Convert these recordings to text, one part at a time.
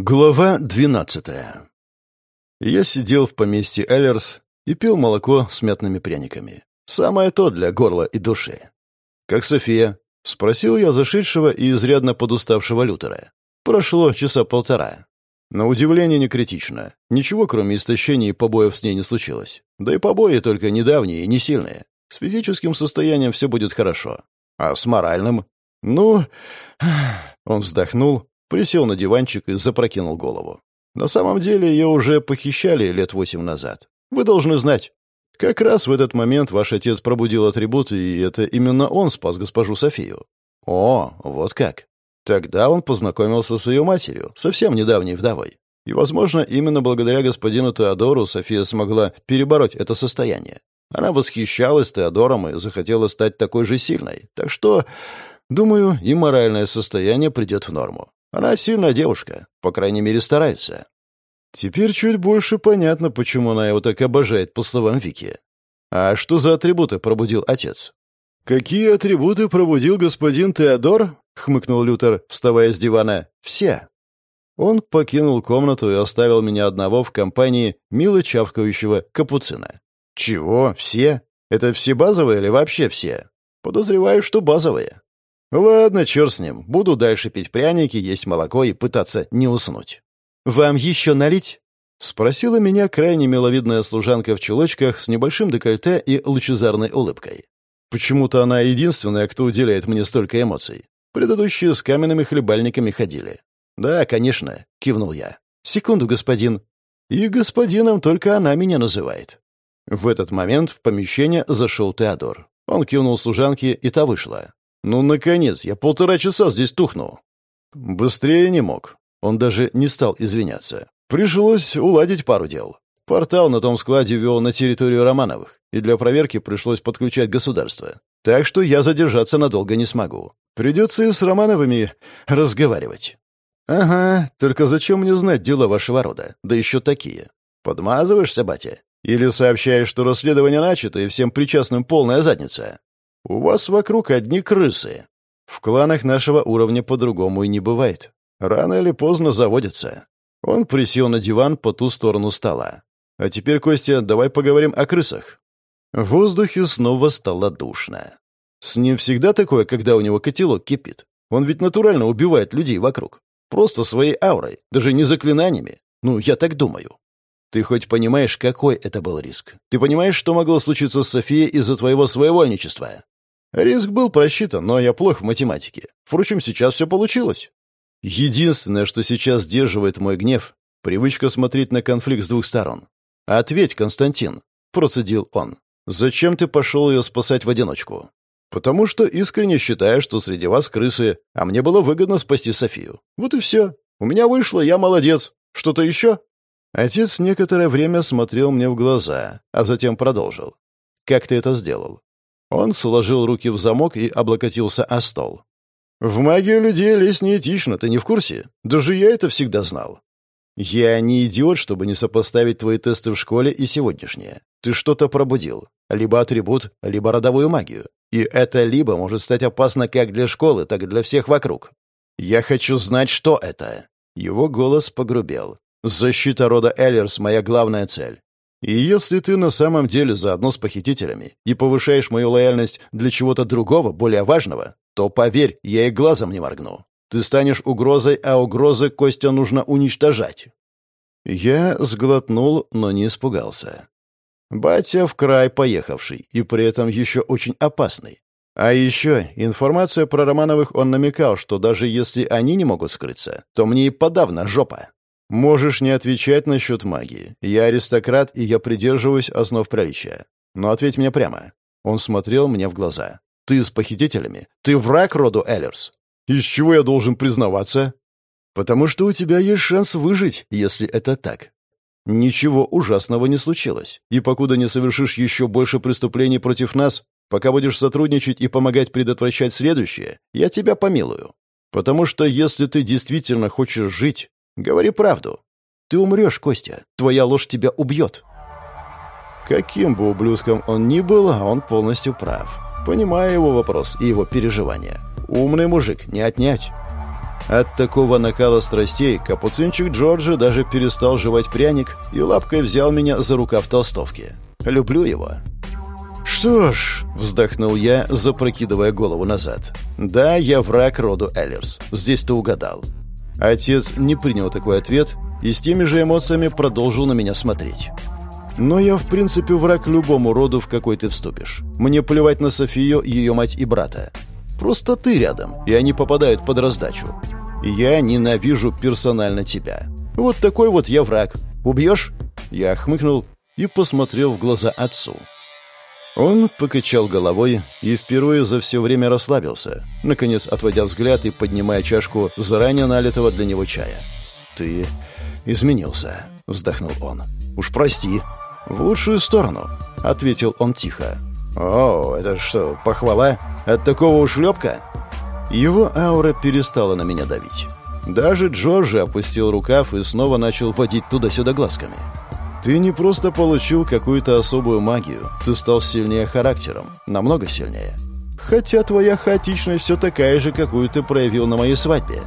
Глава двенадцатая. Я сидел в поместье Эллерс и пил молоко с мятными пряниками. Самое то для горла и души. «Как София?» — спросил я зашедшего и изрядно подуставшего Лютера. Прошло часа полтора. На удивление не критично. Ничего, кроме истощения и побоев с ней не случилось. Да и побои только недавние и не сильные. С физическим состоянием все будет хорошо. А с моральным? Ну... Он вздохнул Присел на диванчик и запрокинул голову. На самом деле ее уже похищали лет восемь назад. Вы должны знать. Как раз в этот момент ваш отец пробудил атрибуты, и это именно он спас госпожу Софию. О, вот как. Тогда он познакомился с ее матерью, совсем недавней вдовой. И, возможно, именно благодаря господину Теодору София смогла перебороть это состояние. Она восхищалась Теодором и захотела стать такой же сильной. Так что, думаю, и моральное состояние придет в норму. Она сильная девушка, по крайней мере, старается. Теперь чуть больше понятно, почему она его так обожает, по словам Вики. А что за атрибуты пробудил отец? «Какие атрибуты пробудил господин Теодор?» — хмыкнул Лютер, вставая с дивана. «Все». Он покинул комнату и оставил меня одного в компании мило чавкающего капуцина. «Чего? Все? Это все базовые или вообще все?» «Подозреваю, что базовые». «Ладно, черт с ним. Буду дальше пить пряники, есть молоко и пытаться не уснуть». «Вам еще налить?» — спросила меня крайне миловидная служанка в чулочках с небольшим декольте и лучезарной улыбкой. Почему-то она единственная, кто уделяет мне столько эмоций. Предыдущие с каменными хлебальниками ходили. «Да, конечно», — кивнул я. «Секунду, господин». И господином только она меня называет. В этот момент в помещение зашел Теодор. Он кивнул служанке, и та вышла. «Ну, наконец, я полтора часа здесь тухну». Быстрее не мог. Он даже не стал извиняться. Пришлось уладить пару дел. Портал на том складе вел на территорию Романовых, и для проверки пришлось подключать государство. Так что я задержаться надолго не смогу. Придется и с Романовыми разговаривать. «Ага, только зачем мне знать дела вашего рода? Да еще такие. Подмазываешься, батя? Или сообщаешь, что расследование начато, и всем причастным полная задница?» У вас вокруг одни крысы. В кланах нашего уровня по-другому и не бывает. Рано или поздно заводятся. Он присел на диван по ту сторону стола. А теперь, Костя, давай поговорим о крысах. В воздухе снова стало душно. С ним всегда такое, когда у него котелок кипит. Он ведь натурально убивает людей вокруг. Просто своей аурой, даже не заклинаниями. Ну, я так думаю. Ты хоть понимаешь, какой это был риск? Ты понимаешь, что могло случиться с Софией из-за твоего своевольничества? Риск был просчитан, но я плох в математике. Впрочем, сейчас все получилось. Единственное, что сейчас сдерживает мой гнев — привычка смотреть на конфликт с двух сторон. «Ответь, Константин», — процедил он. «Зачем ты пошел ее спасать в одиночку?» «Потому что искренне считаю, что среди вас крысы, а мне было выгодно спасти Софию. Вот и все. У меня вышло, я молодец. Что-то еще?» Отец некоторое время смотрел мне в глаза, а затем продолжил. «Как ты это сделал?» Он сложил руки в замок и облокотился о стол. «В магию людей лезть неэтично, ты не в курсе? Даже я это всегда знал. Я не идиот, чтобы не сопоставить твои тесты в школе и сегодняшние. Ты что-то пробудил. Либо атрибут, либо родовую магию. И это либо может стать опасно как для школы, так и для всех вокруг. Я хочу знать, что это». Его голос погрубел. Защита рода Эллерс — моя главная цель. И если ты на самом деле заодно с похитителями и повышаешь мою лояльность для чего-то другого, более важного, то, поверь, я и глазом не моргну. Ты станешь угрозой, а угрозы Костя нужно уничтожать». Я сглотнул, но не испугался. Батя в край поехавший, и при этом еще очень опасный. А еще информация про Романовых он намекал, что даже если они не могут скрыться, то мне и подавно жопа. «Можешь не отвечать насчет магии. Я аристократ, и я придерживаюсь основ приличия. Но ответь мне прямо». Он смотрел мне в глаза. «Ты с похитителями? Ты враг роду Эллерс?» «Из чего я должен признаваться?» «Потому что у тебя есть шанс выжить, если это так. Ничего ужасного не случилось. И покуда не совершишь еще больше преступлений против нас, пока будешь сотрудничать и помогать предотвращать следующее, я тебя помилую. Потому что если ты действительно хочешь жить, Говори правду. Ты умрешь, Костя. Твоя ложь тебя убьет. Каким бы ублюдком он ни был, а он полностью прав. Понимаю его вопрос и его переживания. Умный мужик, не отнять. От такого накала страстей капуцинчик Джорджи даже перестал жевать пряник и лапкой взял меня за рукав толстовки. Люблю его. «Что ж», — вздохнул я, запрокидывая голову назад. «Да, я враг роду Эллерс. Здесь ты угадал». Отец не принял такой ответ и с теми же эмоциями продолжил на меня смотреть. «Но я, в принципе, враг любому роду, в какой ты вступишь. Мне плевать на Софию, ее мать и брата. Просто ты рядом, и они попадают под раздачу. Я ненавижу персонально тебя. Вот такой вот я враг. Убьешь?» Я хмыкнул и посмотрел в глаза отцу. Он покачал головой и впервые за все время расслабился, наконец отводя взгляд и поднимая чашку заранее налитого для него чая. «Ты изменился», — вздохнул он. «Уж прости». «В лучшую сторону», — ответил он тихо. «О, это что, похвала? От такого ушлепка?» Его аура перестала на меня давить. Даже Джорджи опустил рукав и снова начал водить туда-сюда глазками. Ты не просто получил какую-то особую магию, ты стал сильнее характером, намного сильнее. Хотя твоя хаотичность все такая же, какую ты проявил на моей свадьбе.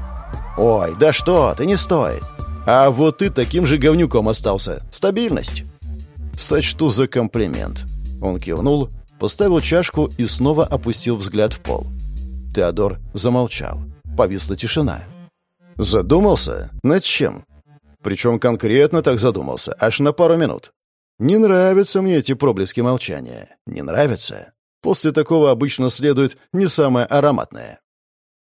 Ой, да что, ты не стоит. А вот ты таким же говнюком остался. Стабильность. Сочту за комплимент. Он кивнул, поставил чашку и снова опустил взгляд в пол. Теодор замолчал. Повисла тишина. Задумался? Над чем? Причем конкретно так задумался, аж на пару минут. Не нравятся мне эти проблески молчания. Не нравятся. После такого обычно следует не самое ароматное.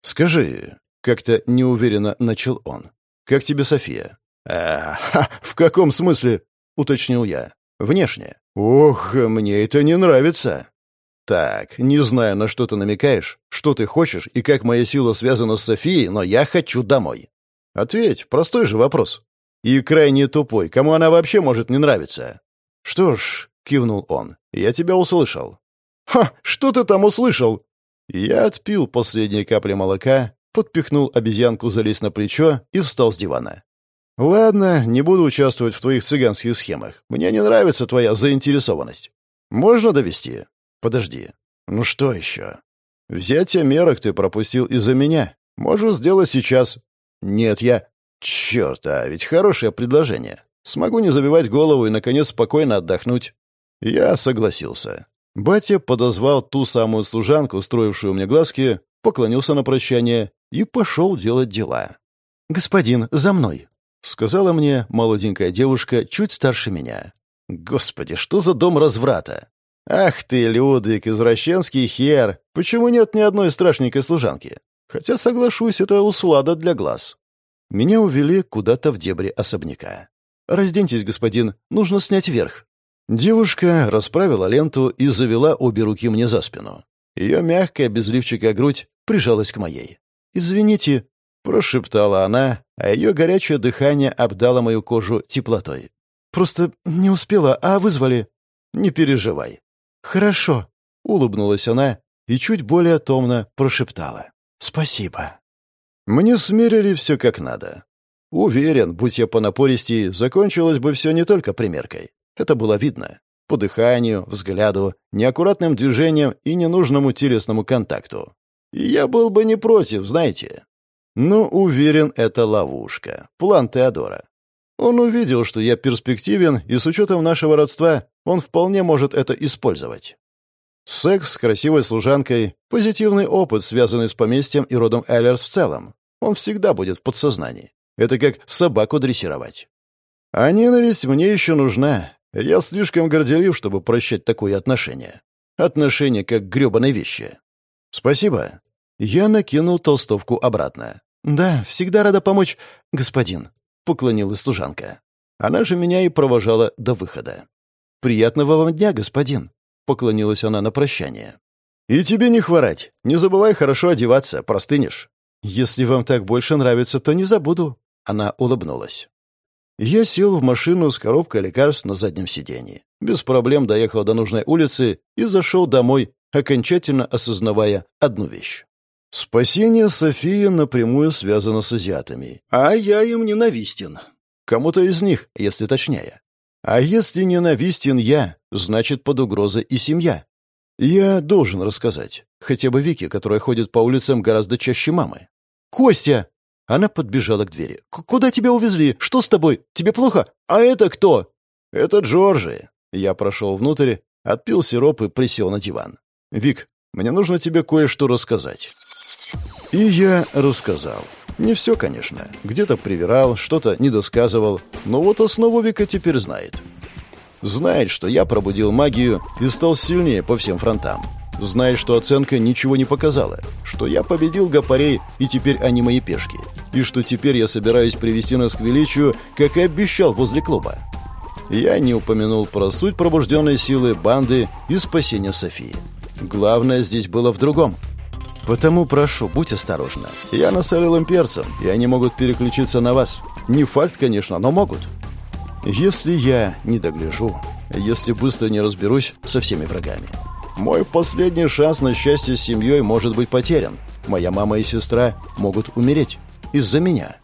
«Скажи», — как-то неуверенно начал он, — «как тебе София?» «А, ха, в каком смысле?» — уточнил я. «Внешне». «Ох, мне это не нравится». «Так, не знаю, на что ты намекаешь, что ты хочешь и как моя сила связана с Софией, но я хочу домой». «Ответь, простой же вопрос». И крайне тупой. Кому она вообще может не нравиться? Что ж, кивнул он. Я тебя услышал. Ха, что ты там услышал? Я отпил последние капли молока, подпихнул обезьянку залезть на плечо и встал с дивана. «Ладно, не буду участвовать в твоих цыганских схемах. Мне не нравится твоя заинтересованность. Можно довести? Подожди. Ну что еще? Взятие мерок ты пропустил из-за меня. Можешь сделать сейчас. Нет, я... Черт, а ведь хорошее предложение. Смогу не забивать голову и, наконец, спокойно отдохнуть. Я согласился. Батя подозвал ту самую служанку, устроившую мне глазки, поклонился на прощание и пошел делать дела. «Господин, за мной!» — сказала мне молоденькая девушка, чуть старше меня. «Господи, что за дом разврата? Ах ты, Людвиг, извращенский хер! Почему нет ни одной страшненькой служанки? Хотя, соглашусь, это услада для глаз. Меня увели куда-то в дебри особняка. «Разденьтесь, господин, нужно снять верх». Девушка расправила ленту и завела обе руки мне за спину. Ее мягкая, безливчатая грудь прижалась к моей. «Извините», — прошептала она, а ее горячее дыхание обдало мою кожу теплотой. «Просто не успела, а вызвали». «Не переживай». «Хорошо», — улыбнулась она и чуть более томно прошептала. «Спасибо». Мне смерили все как надо. Уверен, будь я понапористей, закончилось бы все не только примеркой. Это было видно. По дыханию, взгляду, неаккуратным движениям и ненужному телесному контакту. Я был бы не против, знаете. Но уверен, это ловушка. План Теодора. Он увидел, что я перспективен, и с учетом нашего родства он вполне может это использовать. Секс с красивой служанкой — позитивный опыт, связанный с поместьем и родом Эллерс в целом. Он всегда будет в подсознании. Это как собаку дрессировать. А ненависть мне еще нужна. Я слишком горделив, чтобы прощать такое отношение. Отношение как к гребаной вещи. Спасибо. Я накинул толстовку обратно. «Да, всегда рада помочь, господин», — поклонилась служанка. Она же меня и провожала до выхода. «Приятного вам дня, господин», — поклонилась она на прощание. «И тебе не хворать. Не забывай хорошо одеваться, простынешь». «Если вам так больше нравится, то не забуду», — она улыбнулась. Я сел в машину с коробкой лекарств на заднем сиденье. Без проблем доехал до нужной улицы и зашел домой, окончательно осознавая одну вещь. Спасение Софии напрямую связано с азиатами, а я им ненавистен. Кому-то из них, если точнее. А если ненавистен я, значит, под угрозой и семья. Я должен рассказать. Хотя бы Вике, которая ходит по улицам гораздо чаще мамы. «Костя!» Она подбежала к двери. «Куда тебя увезли? Что с тобой? Тебе плохо? А это кто?» «Это Джорджи». Я прошел внутрь, отпил сироп и присел на диван. «Вик, мне нужно тебе кое-что рассказать». И я рассказал. Не все, конечно. Где-то привирал, что-то недосказывал. Но вот основу Вика теперь знает. Знает, что я пробудил магию и стал сильнее по всем фронтам. Знает, что оценка ничего не показала, что я победил гопарей, и теперь они мои пешки, и что теперь я собираюсь привести нас к величию, как и обещал возле клуба. Я не упомянул про суть пробужденной силы банды и спасения Софии. Главное здесь было в другом. Потому прошу, будь осторожна. Я насолил им перцем, и они могут переключиться на вас. Не факт, конечно, но могут. Если я не догляжу, если быстро не разберусь со всеми врагами, мой последний шанс на счастье с семьей может быть потерян. Моя мама и сестра могут умереть из-за меня.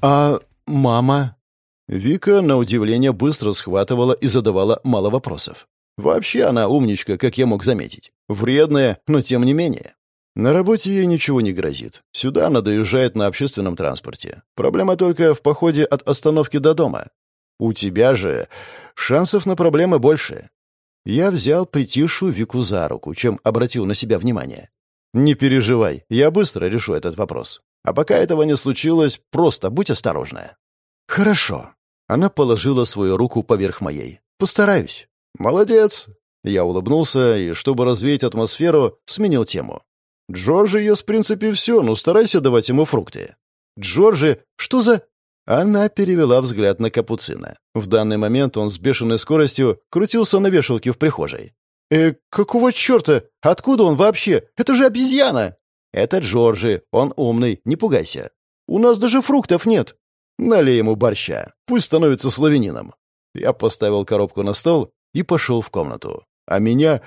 А мама? Вика, на удивление, быстро схватывала и задавала мало вопросов. Вообще она умничка, как я мог заметить. Вредная, но тем не менее. На работе ей ничего не грозит. Сюда она доезжает на общественном транспорте. Проблема только в походе от остановки до дома. У тебя же шансов на проблемы больше. Я взял притихшую Вику за руку, чем обратил на себя внимание. «Не переживай, я быстро решу этот вопрос. А пока этого не случилось, просто будь осторожна». «Хорошо». Она положила свою руку поверх моей. «Постараюсь». «Молодец». Я улыбнулся и, чтобы развеять атмосферу, сменил тему. «Джорджи ест в принципе все, но старайся давать ему фрукты». «Джорджи, что за...» Она перевела взгляд на Капуцина. В данный момент он с бешеной скоростью крутился на вешалке в прихожей. «Э, какого черта? Откуда он вообще? Это же обезьяна!» «Это Джорджи. Он умный, не пугайся. У нас даже фруктов нет. Налей ему борща. Пусть становится славянином». Я поставил коробку на стол и пошел в комнату. А меня...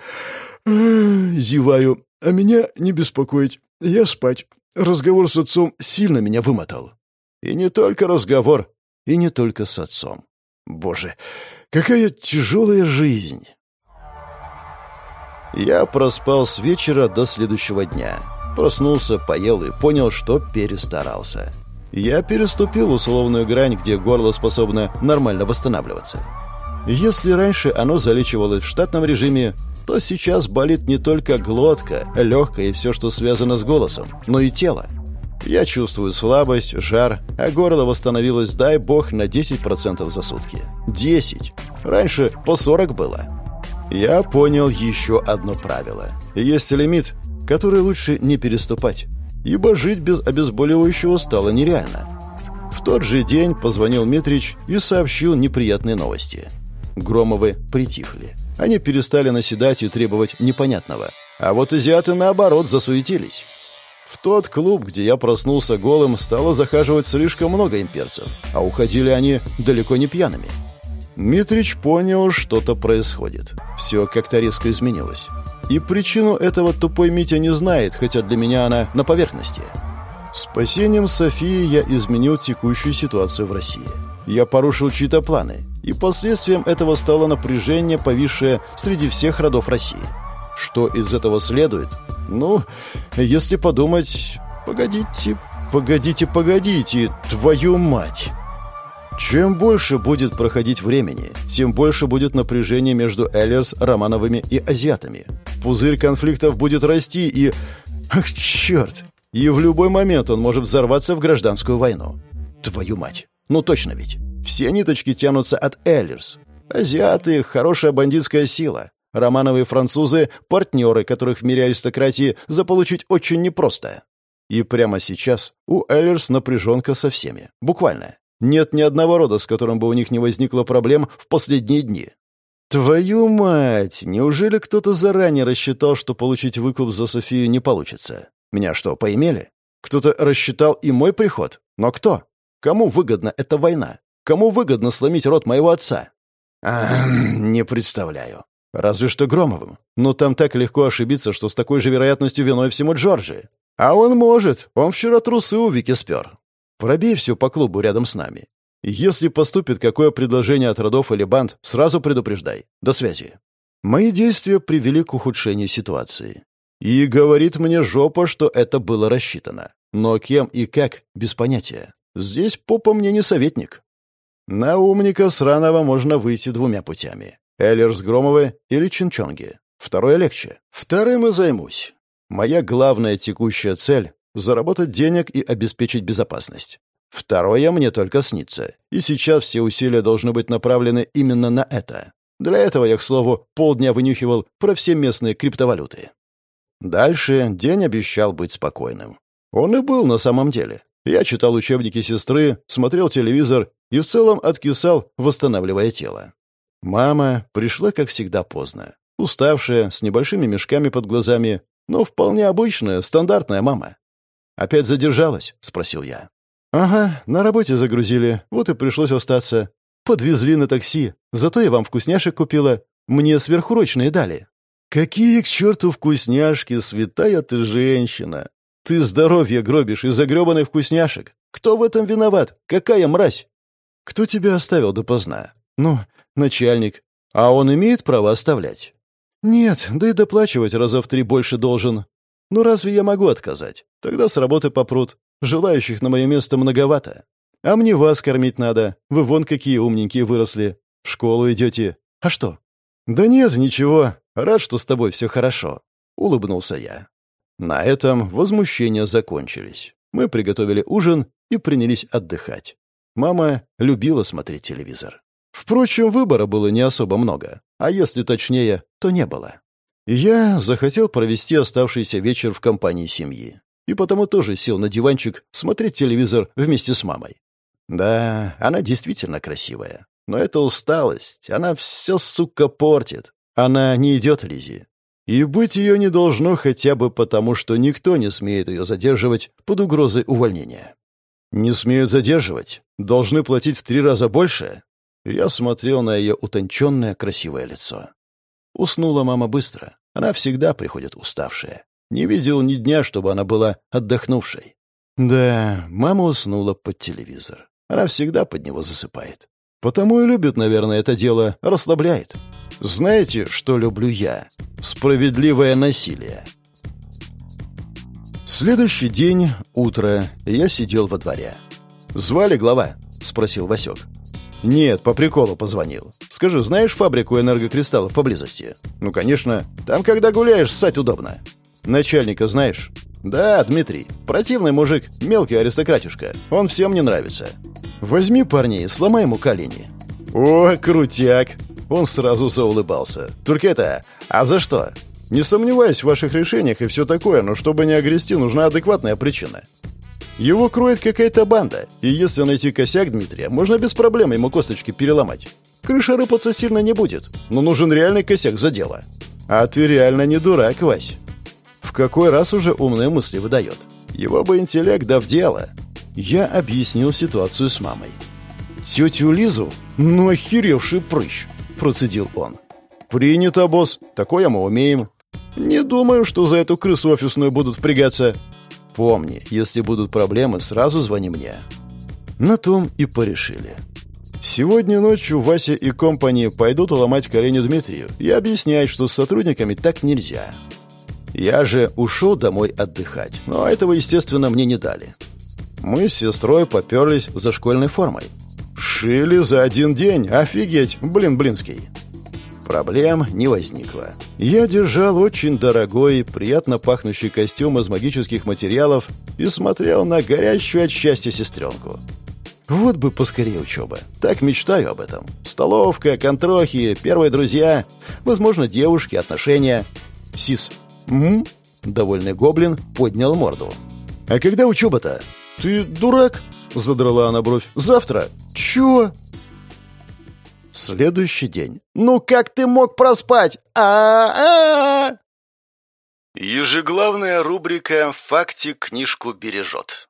Зеваю. А меня не беспокоить. Я спать. Разговор с отцом сильно меня вымотал. И не только разговор, и не только с отцом. Боже, какая тяжелая жизнь! Я проспал с вечера до следующего дня. Проснулся, поел и понял, что перестарался. Я переступил условную грань, где горло способно нормально восстанавливаться. Если раньше оно залечивалось в штатном режиме, то сейчас болит не только глотка, легкая и все, что связано с голосом, но и тело. Я чувствую слабость, жар, а горло восстановилось, дай бог, на 10% за сутки. 10. Раньше по 40 было. Я понял еще одно правило. Есть лимит, который лучше не переступать, ибо жить без обезболивающего стало нереально. В тот же день позвонил Митрич и сообщил неприятные новости. Громовы притихли. Они перестали наседать и требовать непонятного. А вот азиаты, наоборот, засуетились. В тот клуб, где я проснулся голым, стало захаживать слишком много имперцев, а уходили они далеко не пьяными. Митрич понял, что-то происходит. Все как-то резко изменилось. И причину этого тупой Митя не знает, хотя для меня она на поверхности. Спасением Софии я изменил текущую ситуацию в России. Я порушил чьи-то планы, и последствием этого стало напряжение, повисшее среди всех родов России. Что из этого следует? Ну, если подумать... Погодите, погодите, погодите, твою мать! Чем больше будет проходить времени, тем больше будет напряжение между Эллерс, Романовыми и азиатами. Пузырь конфликтов будет расти и... Ах, черт! И в любой момент он может взорваться в гражданскую войну. Твою мать! Ну точно ведь. Все ниточки тянутся от Эллерс. Азиаты — хорошая бандитская сила. Романовые французы — партнеры, которых в мире аристократии заполучить очень непросто. И прямо сейчас у Эллерс напряженка со всеми. Буквально. Нет ни одного рода, с которым бы у них не возникло проблем в последние дни. Твою мать! Неужели кто-то заранее рассчитал, что получить выкуп за Софию не получится? Меня что, поимели? Кто-то рассчитал и мой приход? Но кто? Кому выгодна эта война? Кому выгодно сломить род моего отца? А, не представляю. Разве что Громовым. Но там так легко ошибиться, что с такой же вероятностью виной всему Джорджи. А он может. Он вчера трусы у Вики спер. Пробей все по клубу рядом с нами. Если поступит какое предложение от родов или банд, сразу предупреждай. До связи. Мои действия привели к ухудшению ситуации. И говорит мне жопа, что это было рассчитано. Но кем и как — без понятия. Здесь попа мне не советник. На умника сраного можно выйти двумя путями. Эллерс Громовы или Чинчонги. Второе легче. Вторым и займусь. Моя главная текущая цель — заработать денег и обеспечить безопасность. Второе мне только снится, и сейчас все усилия должны быть направлены именно на это. Для этого я, к слову, полдня вынюхивал про все местные криптовалюты. Дальше день обещал быть спокойным. Он и был на самом деле. Я читал учебники сестры, смотрел телевизор и в целом откисал, восстанавливая тело. Мама пришла, как всегда, поздно. Уставшая, с небольшими мешками под глазами, но вполне обычная, стандартная мама. «Опять задержалась?» — спросил я. «Ага, на работе загрузили, вот и пришлось остаться. Подвезли на такси, зато я вам вкусняшек купила. Мне сверхурочные дали». «Какие к черту вкусняшки, святая ты женщина! Ты здоровье гробишь из-за гребаных вкусняшек. Кто в этом виноват? Какая мразь?» «Кто тебя оставил допоздна?» «Ну, начальник. А он имеет право оставлять?» «Нет, да и доплачивать раза в три больше должен. Ну разве я могу отказать? Тогда с работы попрут. Желающих на мое место многовато. А мне вас кормить надо. Вы вон какие умненькие выросли. В школу идете. А что? Да нет, ничего. Рад, что с тобой все хорошо. Улыбнулся я. На этом возмущения закончились. Мы приготовили ужин и принялись отдыхать. Мама любила смотреть телевизор. Впрочем, выбора было не особо много, а если точнее, то не было. Я захотел провести оставшийся вечер в компании семьи и потому тоже сел на диванчик смотреть телевизор вместе с мамой. Да, она действительно красивая. Но это усталость. Она все, сука, портит. Она не идет Лизе. И быть ее не должно хотя бы потому, что никто не смеет ее задерживать под угрозой увольнения. Не смеют задерживать. Должны платить в три раза больше. Я смотрел на ее утонченное красивое лицо. Уснула мама быстро. Она всегда приходит уставшая. Не видел ни дня, чтобы она была отдохнувшей. Да, мама уснула под телевизор. Она всегда под него засыпает. Потому и любит, наверное, это дело, расслабляет. Знаете, что люблю я? Справедливое насилие. Следующий день, утро, я сидел во дворе. «Звали глава?» — спросил Васек. «Нет, по приколу позвонил. Скажи, знаешь фабрику энергокристаллов поблизости?» «Ну, конечно. Там, когда гуляешь, ссать удобно. Начальника знаешь? Да, Дмитрий. Противный мужик, мелкий аристократюшка. Он всем не нравится. Возьми парней, сломай ему колени. О, крутяк. Он сразу заулыбался. Только это, а за что? Не сомневаюсь в ваших решениях и все такое, но чтобы не огрести, нужна адекватная причина. Его кроет какая-то банда, и если найти косяк Дмитрия, можно без проблем ему косточки переломать. Крыша рыпаться сильно не будет, но нужен реальный косяк за дело. А ты реально не дурак, Вась какой раз уже умные мысли выдает. Его бы интеллект да в дело. Я объяснил ситуацию с мамой. «Тетю Лизу? Ну, охеревший прыщ!» – процедил он. «Принято, босс. Такое мы умеем. Не думаю, что за эту крысу офисную будут впрягаться. Помни, если будут проблемы, сразу звони мне». На том и порешили. Сегодня ночью Вася и компании пойдут ломать колени Дмитрию и объяснять, что с сотрудниками так нельзя. Я же ушел домой отдыхать, но этого, естественно, мне не дали. Мы с сестрой поперлись за школьной формой. Шили за один день, офигеть, блин, блинский. Проблем не возникло. Я держал очень дорогой, приятно пахнущий костюм из магических материалов и смотрел на горящую от счастья сестренку. Вот бы поскорее учеба. Так мечтаю об этом. Столовка, контрохи, первые друзья, возможно, девушки, отношения. Сис, «М?» — довольный гоблин поднял морду. «А когда учеба-то?» «Ты дурак?» — задрала она бровь. «Завтра?» «Чё?» Следующий день. «Ну как ты мог проспать? а а, Ежеглавная рубрика «Фактик книжку бережет».